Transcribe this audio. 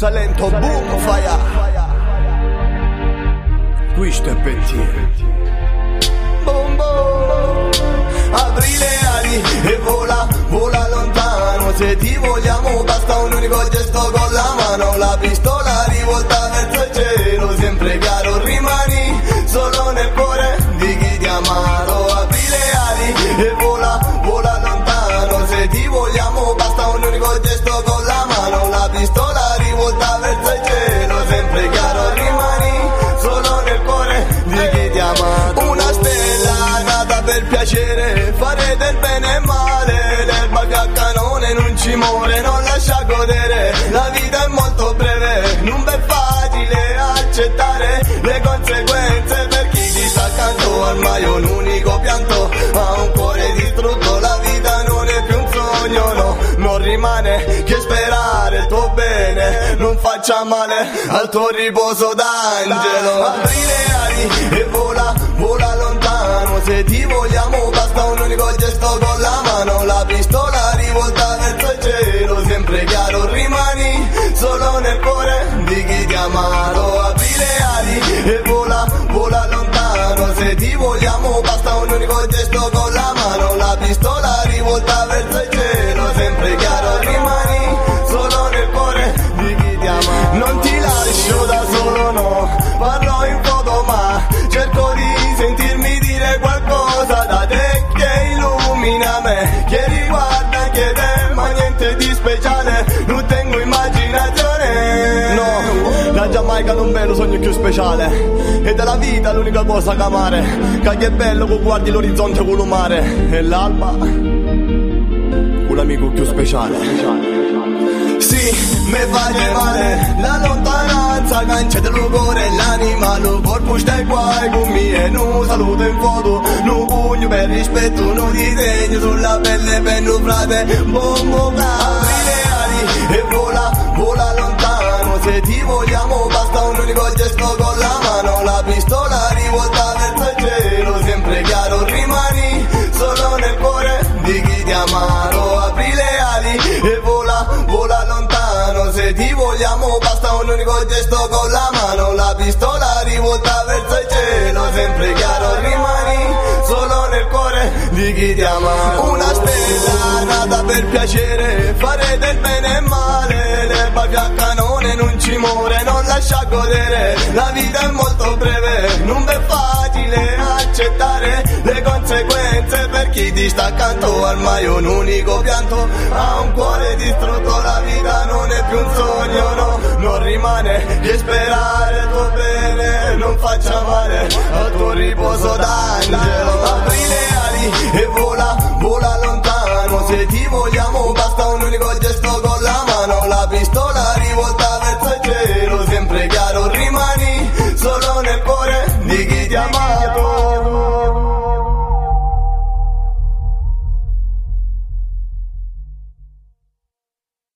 Salento, boom, fire. Questo è pensiero. Apri le ali e vola, vola lontano. Se ti vogliamo basta un unico gesto con la mano. La pistola rivolta canone non ci muore Non lascia godere. La vita è molto breve Non è facile accettare Le conseguenze per chi ti sta accanto. Ormai un unico pianto Ha un cuore distrutto. La vita non è più un sogno no Non rimane che sperare il tuo bene. Non faccia male al tuo riposo d'angelo. Apri le ali e vola, vola lontano. Se ti vogliamo basta vogliamo basta un unico gesto con la mano. La pistola rivolta verso il cielo Sempre chiaro rimani solo nel cuore di chi ti ama. Non ti lascio da solo no Parlo in foto ma cerco di sentirmi dire qualcosa da te che illumina me Che riguarda anche te ma niente di speciale Non tengo La Giamaica non è lo sogno più speciale. E della vita l'unica cosa che amare. Che è bello che guardi l'orizzonte con il mare. E l'alba Con l'amico più speciale. Sì, me face male La lontananza cancia del cuore L'anima, lo corpo stai qua con me E non saluto in foto Non pugno per rispetto Non disegno sulla pelle per non frate Bombo Apri le ali e vola, vola lontano ti vogliamo basta un unico gesto con la mano. La pistola rivolta verso il cielo Sempre chiaro rimani solo nel cuore di chi ti ama. Una stella nata per piacere Fare del bene e male. L'erba a canone non ci muore Non lascia godere La vita è conseguenze per chi ti sta accanto ormai un unico pianto. Ha un cuore distrutto la vita non è più un sogno no. Non rimane che sperare il tuo bene non faccia male. Al tuo riposo d'angelo